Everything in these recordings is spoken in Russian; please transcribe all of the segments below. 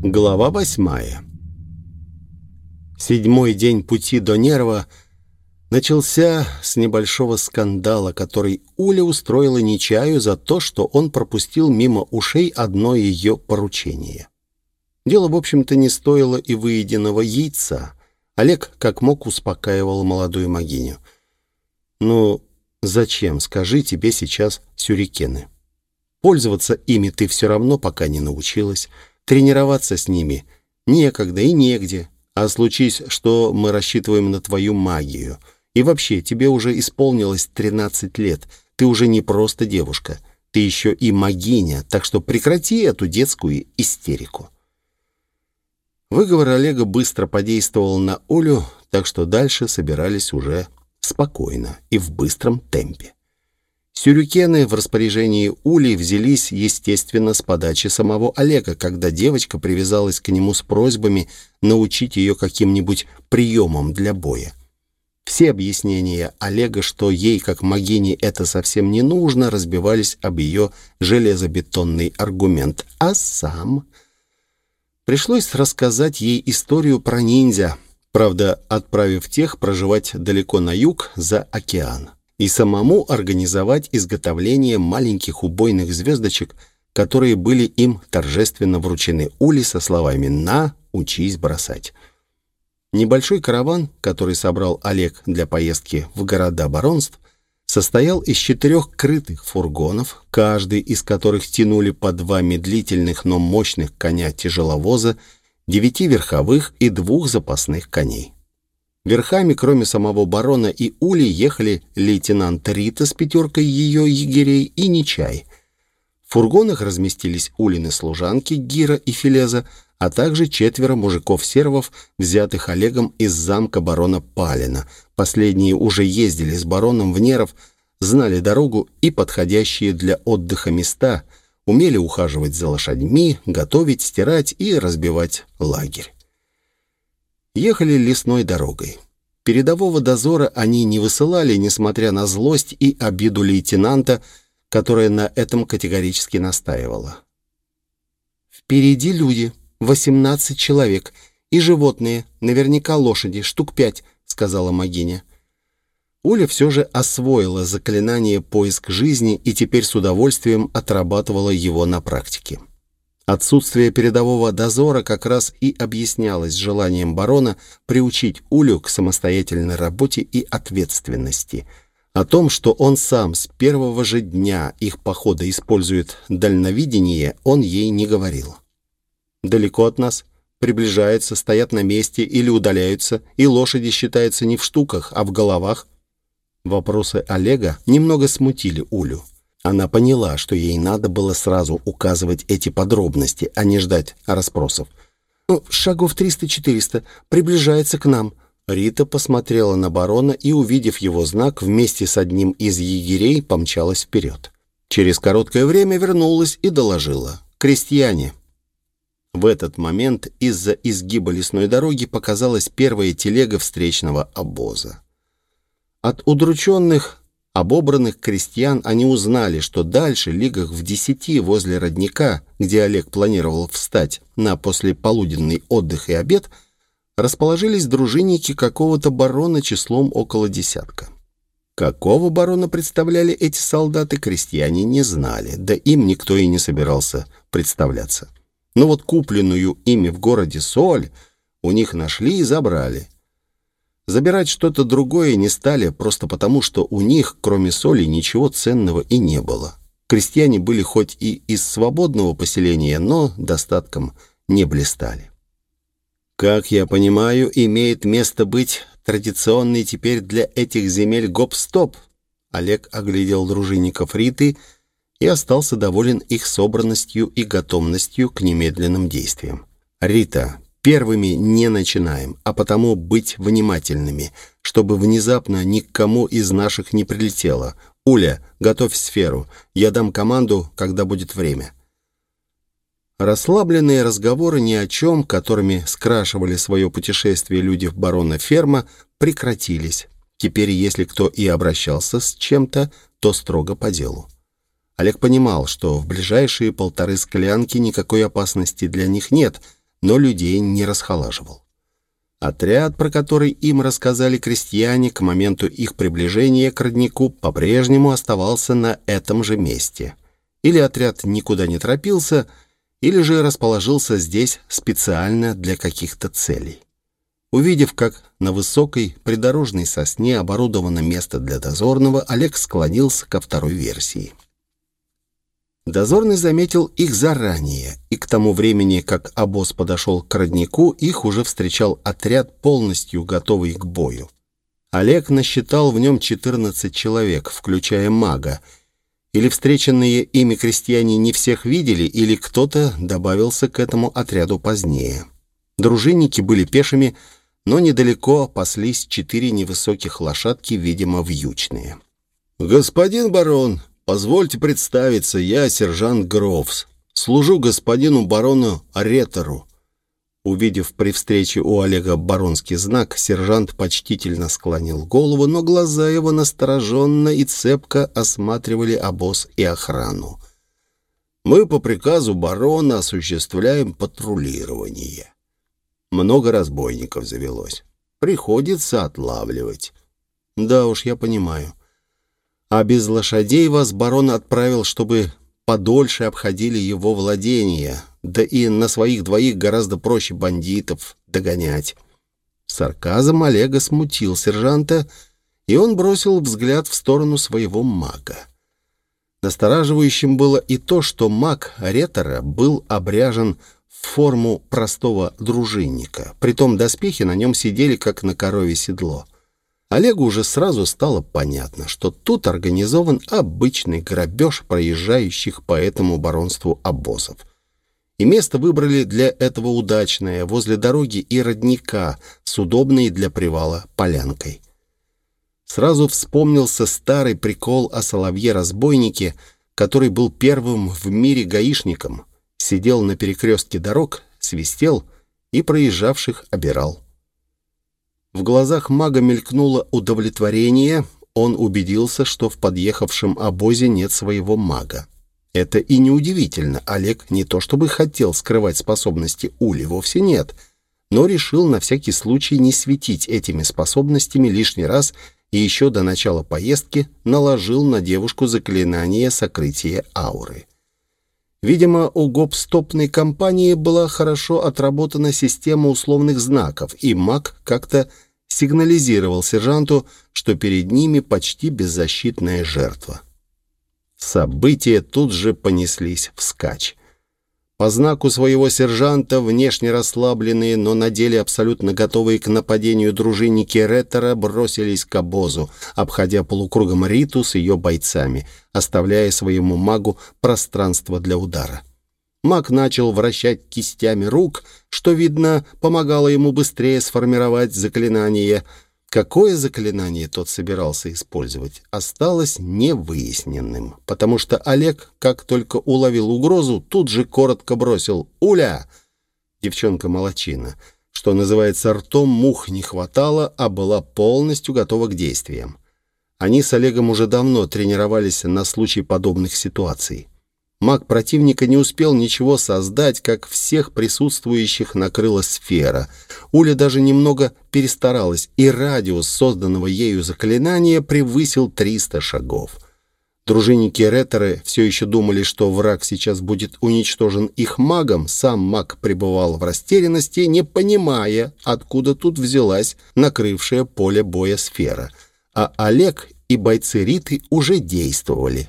Глава восьмая. Седьмой день пути до Нерва начался с небольшого скандала, который Уля устроила Нечаю за то, что он пропустил мимо ушей одно ее поручение. Дело, в общем-то, не стоило и выеденного яйца. Олег как мог успокаивал молодую могиню. «Ну, зачем, скажи, тебе сейчас сюрикены? Пользоваться ими ты все равно пока не научилась». Тренироваться с ними некогда и негде. А случись, что мы рассчитываем на твою магию. И вообще, тебе уже исполнилось 13 лет. Ты уже не просто девушка. Ты еще и магиня, так что прекрати эту детскую истерику. Выговор Олега быстро подействовал на Олю, так что дальше собирались уже спокойно и в быстром темпе. Сюрюкены в распоряжении Ули взялись, естественно, с подачи самого Олега, когда девочка привязалась к нему с просьбами научить ее каким-нибудь приемам для боя. Все объяснения Олега, что ей, как магине, это совсем не нужно, разбивались об ее железобетонный аргумент. А сам... Пришлось рассказать ей историю про ниндзя, правда, отправив тех проживать далеко на юг за океан и самому организовать изготовление маленьких убойных звездочек, которые были им торжественно вручены Ули со словами «На, учись бросать». Небольшой караван, который собрал Олег для поездки в города баронств, состоял из четырех крытых фургонов, каждый из которых тянули по два медлительных, но мощных коня тяжеловоза, девяти верховых и двух запасных коней. Верхами, кроме самого барона и Ули, ехали лейтенант Рита с пятеркой ее егерей и Нечай. В фургонах разместились Улины служанки Гира и Филеза, а также четверо мужиков-сервов, взятых Олегом из замка барона Палина. Последние уже ездили с бароном в Неров, знали дорогу и подходящие для отдыха места, умели ухаживать за лошадьми, готовить, стирать и разбивать лагерь. Ехали лесной дорогой. Передового дозора они не высылали, несмотря на злость и обиду лейтенанта, которая на этом категорически настаивала. «Впереди люди, 18 человек, и животные, наверняка лошади, штук пять», — сказала Магиня. Уля все же освоила заклинание «Поиск жизни» и теперь с удовольствием отрабатывала его на практике. Отсутствие передового дозора как раз и объяснялось желанием барона приучить Улю к самостоятельной работе и ответственности. О том, что он сам с первого же дня их похода использует дальновидение, он ей не говорил. «Далеко от нас?» приближаются, стоят на месте или удаляются, и лошади считаются не в штуках, а в головах. Вопросы Олега немного смутили Улю. Она поняла, что ей надо было сразу указывать эти подробности, а не ждать расспросов. «Ну, «Шагов триста-четыреста. Приближается к нам». Рита посмотрела на барона и, увидев его знак, вместе с одним из егерей помчалась вперед. Через короткое время вернулась и доложила. «Крестьяне». В этот момент из-за изгиба лесной дороги показалась первая телега встречного обоза. От удрученных обобранных крестьян они узнали, что дальше, лигах в десяти возле родника, где Олег планировал встать на послеполуденный отдых и обед, расположились дружинники какого-то барона числом около десятка. Какого барона представляли эти солдаты, крестьяне не знали, да им никто и не собирался представляться. Но вот купленную ими в городе соль у них нашли и забрали – Забирать что-то другое не стали, просто потому, что у них, кроме соли, ничего ценного и не было. Крестьяне были хоть и из свободного поселения, но достатком не блистали. Как я понимаю, имеет место быть традиционный теперь для этих земель гоп-стоп. Олег оглядел дружинников Риты и остался доволен их собранностью и готовностью к немедленным действиям. «Рита, Первыми не начинаем, а потому быть внимательными, чтобы внезапно ни к кому из наших не прилетело. Уля, готовь сферу. Я дам команду, когда будет время. Расслабленные разговоры ни о чем, которыми скрашивали свое путешествие люди в барона ферма, прекратились. Теперь, если кто и обращался с чем-то, то строго по делу. Олег понимал, что в ближайшие полторы склянки никакой опасности для них нет — но людей не расхолаживал. Отряд, про который им рассказали крестьяне к моменту их приближения к роднику, по-прежнему оставался на этом же месте. Или отряд никуда не торопился, или же расположился здесь специально для каких-то целей. Увидев, как на высокой придорожной сосне оборудовано место для дозорного, Олег склонился ко второй версии. Дозорный заметил их заранее, и к тому времени, как обоз подошел к роднику, их уже встречал отряд, полностью готовый к бою. Олег насчитал в нем 14 человек, включая мага. Или встреченные ими крестьяне не всех видели, или кто-то добавился к этому отряду позднее. Дружинники были пешими, но недалеко паслись четыре невысоких лошадки, видимо, вьючные. «Господин барон, Позвольте представиться, я сержант Грофс. Служу господину барону Ретеру. Увидев при встрече у Олега баронский знак, сержант почтительно склонил голову, но глаза его настороженно и цепко осматривали обоз и охрану. Мы по приказу барона осуществляем патрулирование. Много разбойников завелось. Приходится отлавливать. Да уж, я понимаю а без лошадей вас барон отправил, чтобы подольше обходили его владения, да и на своих двоих гораздо проще бандитов догонять. Сарказм Олега смутил сержанта, и он бросил взгляд в сторону своего мага. Настораживающим было и то, что маг Ретора был обряжен в форму простого дружинника, притом доспехи на нем сидели, как на корове седло — Олегу уже сразу стало понятно, что тут организован обычный грабеж проезжающих по этому баронству обозов. И место выбрали для этого удачное, возле дороги и родника, с удобной для привала полянкой. Сразу вспомнился старый прикол о соловье-разбойнике, который был первым в мире гаишником, сидел на перекрестке дорог, свистел и проезжавших обирал. В глазах мага мелькнуло удовлетворение. Он убедился, что в подъехавшем обозе нет своего мага. Это и неудивительно. Олег не то чтобы хотел скрывать способности Ули, вовсе нет, но решил на всякий случай не светить этими способностями лишний раз и еще до начала поездки наложил на девушку заклинание сокрытия ауры. Видимо, у гоп-стопной компании была хорошо отработана система условных знаков, и маг как-то сигнализировал сержанту, что перед ними почти беззащитная жертва. События тут же понеслись вскачь. По знаку своего сержанта, внешне расслабленные, но на деле абсолютно готовые к нападению дружинники Реттера бросились к обозу, обходя полукругом Риту с ее бойцами, оставляя своему магу пространство для удара. Маг начал вращать кистями рук, что, видно, помогало ему быстрее сформировать заклинание — Какое заклинание тот собирался использовать, осталось невыясненным, потому что Олег, как только уловил угрозу, тут же коротко бросил «Уля!» Девчонка-молочина, что называется ртом, мух не хватало, а была полностью готова к действиям. Они с Олегом уже давно тренировались на случай подобных ситуаций. Маг противника не успел ничего создать, как всех присутствующих накрыла сфера. Уля даже немного перестаралась, и радиус созданного ею заклинания превысил 300 шагов. Дружинники Реттеры все еще думали, что враг сейчас будет уничтожен их магом. Сам маг пребывал в растерянности, не понимая, откуда тут взялась накрывшая поле боя сфера. А Олег и бойцы Риты уже действовали.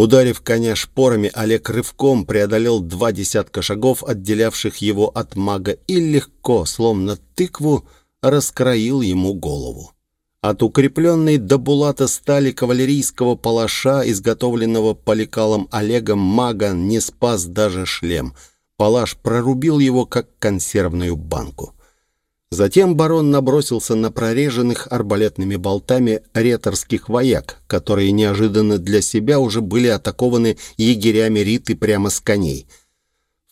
Ударив коня шпорами, Олег рывком преодолел два десятка шагов, отделявших его от мага, и легко, словно тыкву, раскроил ему голову. От укрепленной до булата стали кавалерийского палаша, изготовленного поликалом Олегом, мага не спас даже шлем. Палаш прорубил его, как консервную банку. Затем барон набросился на прореженных арбалетными болтами реторских вояк, которые неожиданно для себя уже были атакованы егерями Риты прямо с коней.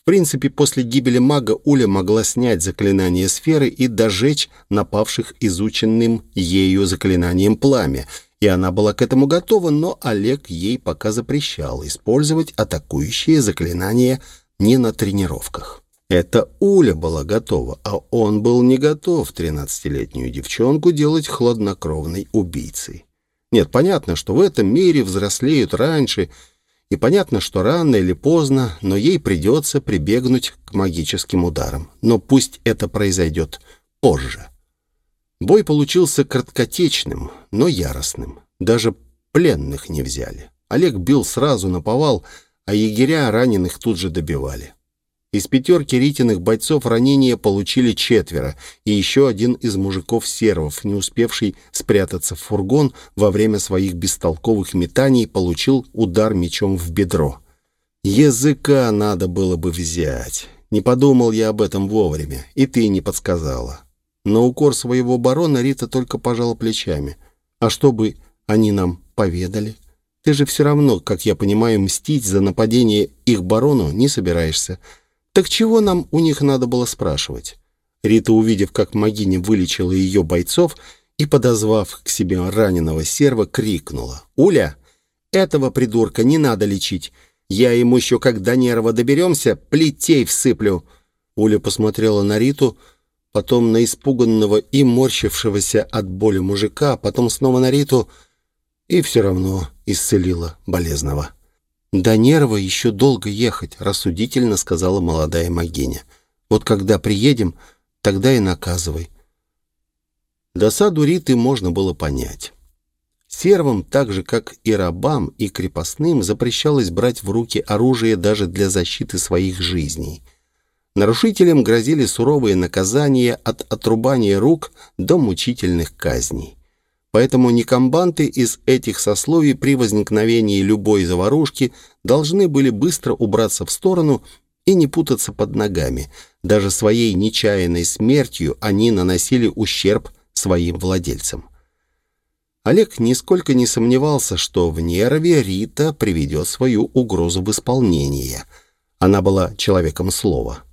В принципе, после гибели мага Уля могла снять заклинание сферы и дожечь напавших изученным ею заклинанием пламя, и она была к этому готова, но Олег ей пока запрещал использовать атакующие заклинания не на тренировках. Это Уля была готова, а он был не готов тринадцатилетнюю девчонку делать хладнокровной убийцей. Нет, понятно, что в этом мире взрослеют раньше, и понятно, что рано или поздно, но ей придется прибегнуть к магическим ударам. Но пусть это произойдет позже. Бой получился краткотечным, но яростным. Даже пленных не взяли. Олег бил сразу на повал, а егеря раненых тут же добивали. Из пятерки Ритиных бойцов ранения получили четверо, и еще один из мужиков-сервов, не успевший спрятаться в фургон во время своих бестолковых метаний, получил удар мечом в бедро. Языка надо было бы взять. Не подумал я об этом вовремя, и ты не подсказала. На укор своего барона Рита только пожала плечами. А что бы они нам поведали? Ты же все равно, как я понимаю, мстить за нападение их барону не собираешься. Так чего нам у них надо было спрашивать? Рита, увидев, как Магиня вылечила ее бойцов и, подозвав к себе раненого серва, крикнула. «Уля, этого придурка не надо лечить. Я ему еще, когда нерва доберемся, плетей всыплю». Уля посмотрела на Риту, потом на испуганного и морщившегося от боли мужика, потом снова на Риту и все равно исцелила болезного. «До нерва еще долго ехать», — рассудительно сказала молодая Магиня. «Вот когда приедем, тогда и наказывай». Досаду Риты можно было понять. Сервам, так же как и рабам, и крепостным, запрещалось брать в руки оружие даже для защиты своих жизней. Нарушителям грозили суровые наказания от отрубания рук до мучительных казней. Поэтому некомбанты из этих сословий при возникновении любой заварушки должны были быстро убраться в сторону и не путаться под ногами. Даже своей нечаянной смертью они наносили ущерб своим владельцам. Олег нисколько не сомневался, что в нерве Рита приведет свою угрозу в исполнение. Она была человеком слова.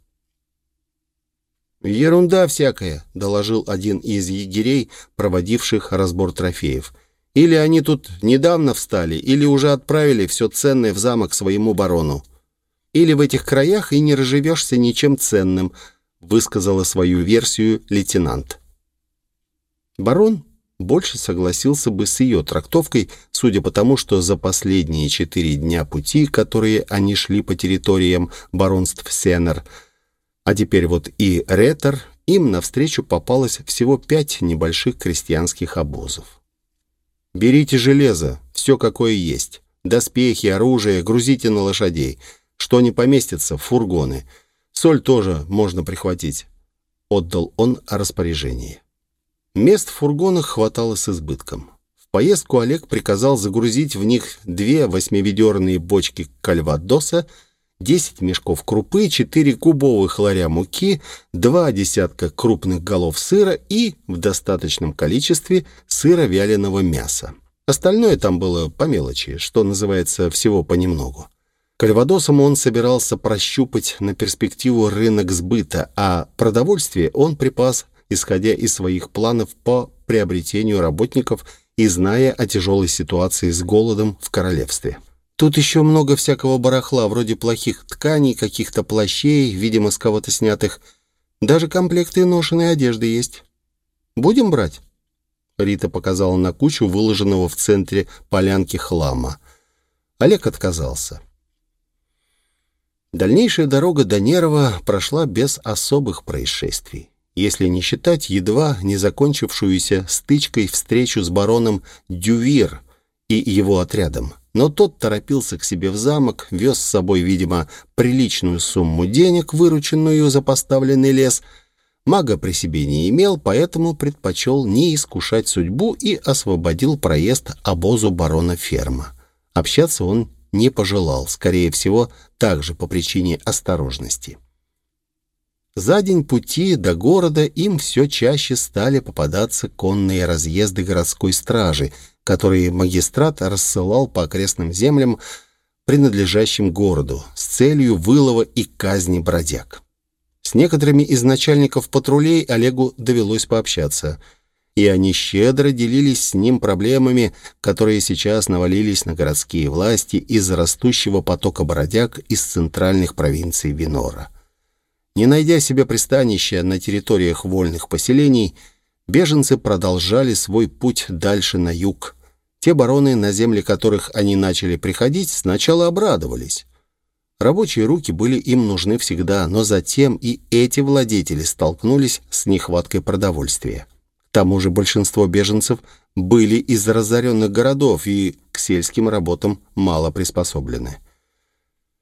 «Ерунда всякая», — доложил один из егерей, проводивших разбор трофеев. «Или они тут недавно встали, или уже отправили все ценное в замок своему барону. Или в этих краях и не разживешься ничем ценным», — высказала свою версию лейтенант. Барон больше согласился бы с ее трактовкой, судя по тому, что за последние четыре дня пути, которые они шли по территориям баронств Сеннер, — а теперь вот и ретор, им навстречу попалось всего пять небольших крестьянских обозов. «Берите железо, все какое есть. Доспехи, оружие, грузите на лошадей. Что не поместится, фургоны. Соль тоже можно прихватить», — отдал он распоряжение. Мест в фургонах хватало с избытком. В поездку Олег приказал загрузить в них две восьмиведерные бочки кальвадоса — 10 мешков крупы, 4 кубовых ларя муки, 2 десятка крупных голов сыра и, в достаточном количестве, сыра вяленого мяса. Остальное там было по мелочи, что называется, всего понемногу. Кальвадосом он собирался прощупать на перспективу рынок сбыта, а продовольствие он припас, исходя из своих планов по приобретению работников и зная о тяжелой ситуации с голодом в королевстве. Тут еще много всякого барахла, вроде плохих тканей, каких-то плащей, видимо, с кого-то снятых. Даже комплекты ношеной одежды есть. Будем брать?» Рита показала на кучу выложенного в центре полянки хлама. Олег отказался. Дальнейшая дорога до Нерва прошла без особых происшествий, если не считать едва не закончившуюся стычкой встречу с бароном Дювир и его отрядом но тот торопился к себе в замок, вез с собой, видимо, приличную сумму денег, вырученную за поставленный лес. Мага при себе не имел, поэтому предпочел не искушать судьбу и освободил проезд обозу барона ферма. Общаться он не пожелал, скорее всего, также по причине осторожности. За день пути до города им все чаще стали попадаться конные разъезды городской стражи — которые магистрат рассылал по окрестным землям, принадлежащим городу, с целью вылова и казни бродяг. С некоторыми из начальников патрулей Олегу довелось пообщаться, и они щедро делились с ним проблемами, которые сейчас навалились на городские власти из-за растущего потока бродяг из центральных провинций Винора. Не найдя себе пристанища на территориях вольных поселений, беженцы продолжали свой путь дальше на юг. Те бароны, на земли которых они начали приходить, сначала обрадовались. Рабочие руки были им нужны всегда, но затем и эти владетели столкнулись с нехваткой продовольствия. К тому же большинство беженцев были из разоренных городов и к сельским работам мало приспособлены.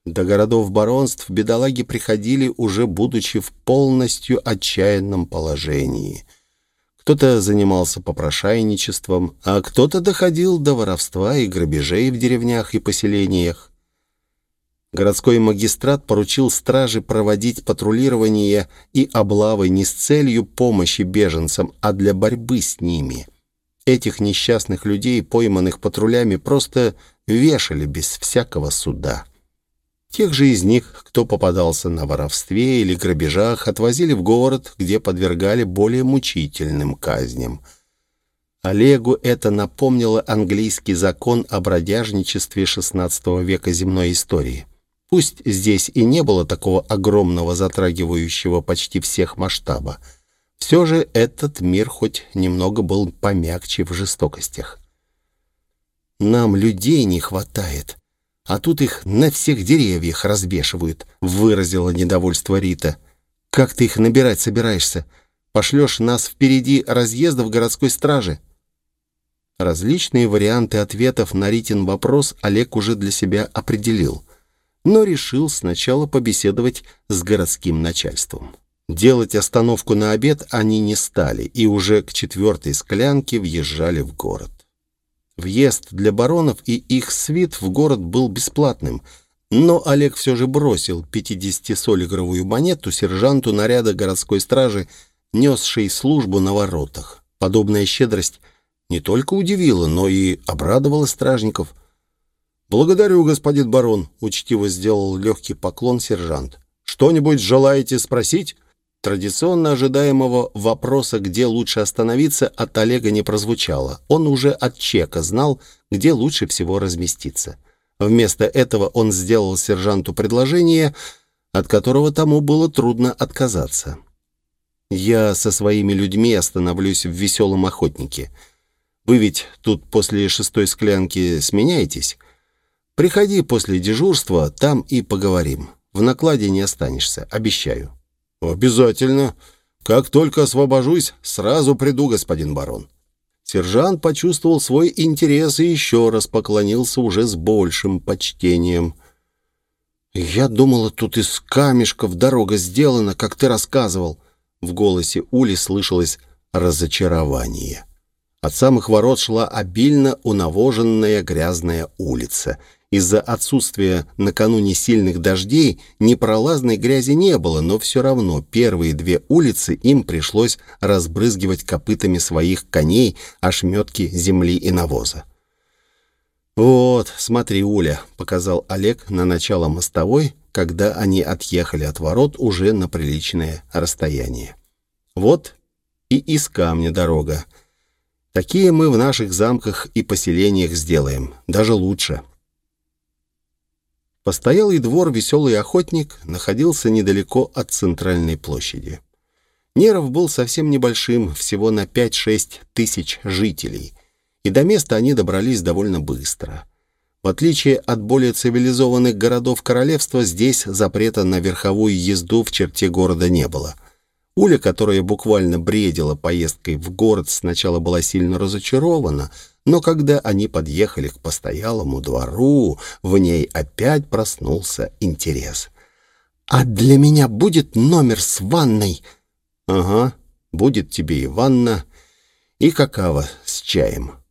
До городов баронств бедолаги приходили, уже будучи в полностью отчаянном положении. Кто-то занимался попрошайничеством, а кто-то доходил до воровства и грабежей в деревнях и поселениях. Городской магистрат поручил страже проводить патрулирование и облавы не с целью помощи беженцам, а для борьбы с ними. Этих несчастных людей, пойманных патрулями, просто вешали без всякого суда. Тех же из них, кто попадался на воровстве или грабежах, отвозили в город, где подвергали более мучительным казням. Олегу это напомнило английский закон о бродяжничестве XVI века земной истории. Пусть здесь и не было такого огромного, затрагивающего почти всех масштаба, все же этот мир хоть немного был помягче в жестокостях. «Нам людей не хватает», а тут их на всех деревьях развешивают», — выразила недовольство Рита. «Как ты их набирать собираешься? Пошлешь нас впереди разъездов городской стражи?» Различные варианты ответов на Ритин вопрос Олег уже для себя определил, но решил сначала побеседовать с городским начальством. Делать остановку на обед они не стали и уже к четвертой склянке въезжали в город. Въезд для баронов и их свит в город был бесплатным, но Олег все же бросил 50-солигровую монету сержанту наряда городской стражи, несшей службу на воротах. Подобная щедрость не только удивила, но и обрадовала стражников. «Благодарю, господин барон», — учтиво сделал легкий поклон сержант. «Что-нибудь желаете спросить?» Традиционно ожидаемого вопроса, где лучше остановиться, от Олега не прозвучало. Он уже от чека знал, где лучше всего разместиться. Вместо этого он сделал сержанту предложение, от которого тому было трудно отказаться. «Я со своими людьми остановлюсь в веселом охотнике. Вы ведь тут после шестой склянки сменяетесь? Приходи после дежурства, там и поговорим. В накладе не останешься, обещаю». «Обязательно. Как только освобожусь, сразу приду, господин барон». Сержант почувствовал свой интерес и еще раз поклонился уже с большим почтением. «Я думала, тут из камешков дорога сделана, как ты рассказывал». В голосе Ули слышалось разочарование. От самых ворот шла обильно унавоженная грязная улица — из-за отсутствия накануне сильных дождей непролазной грязи не было, но все равно первые две улицы им пришлось разбрызгивать копытами своих коней ошметки земли и навоза. «Вот, смотри, Уля», — показал Олег на начало мостовой, когда они отъехали от ворот уже на приличное расстояние. «Вот и из камня дорога. Такие мы в наших замках и поселениях сделаем, даже лучше». Постоялый двор «Веселый охотник» находился недалеко от центральной площади. Неров был совсем небольшим, всего на 5-6 тысяч жителей, и до места они добрались довольно быстро. В отличие от более цивилизованных городов королевства, здесь запрета на верховую езду в черте города не было. Уля, которая буквально бредила поездкой в город, сначала была сильно разочарована – но когда они подъехали к постоялому двору, в ней опять проснулся интерес. «А для меня будет номер с ванной?» «Ага, будет тебе и ванна, и какао с чаем».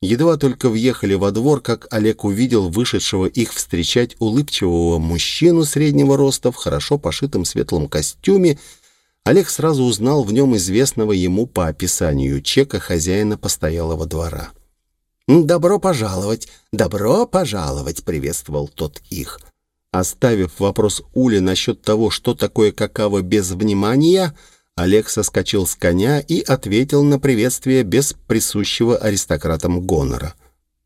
Едва только въехали во двор, как Олег увидел вышедшего их встречать улыбчивого мужчину среднего роста в хорошо пошитом светлом костюме Олег сразу узнал в нем известного ему по описанию чека хозяина постоялого двора. «Добро пожаловать! Добро пожаловать!» — приветствовал тот их. Оставив вопрос Ули насчет того, что такое какао без внимания, Олег соскочил с коня и ответил на приветствие без присущего аристократам гонора.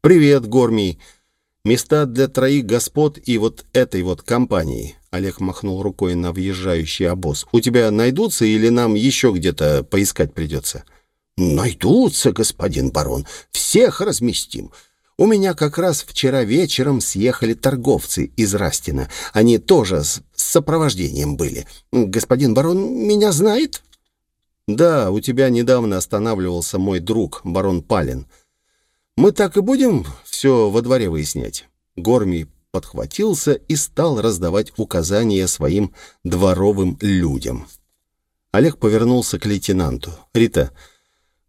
«Привет, Гормий! Места для троих господ и вот этой вот компании. Олег махнул рукой на въезжающий обоз. У тебя найдутся или нам еще где-то поискать придется? Найдутся, господин барон. Всех разместим. У меня как раз вчера вечером съехали торговцы из Растина. Они тоже с сопровождением были. Господин барон меня знает? Да, у тебя недавно останавливался мой друг, барон Палин. Мы так и будем все во дворе выяснять. Гормий подхватился и стал раздавать указания своим дворовым людям. Олег повернулся к лейтенанту. «Рита,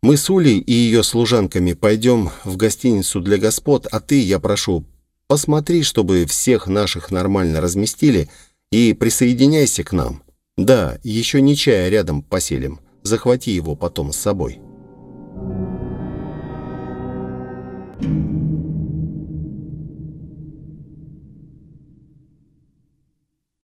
мы с Улей и ее служанками пойдем в гостиницу для господ, а ты, я прошу, посмотри, чтобы всех наших нормально разместили и присоединяйся к нам. Да, еще не чая рядом поселим. Захвати его потом с собой». Thank you.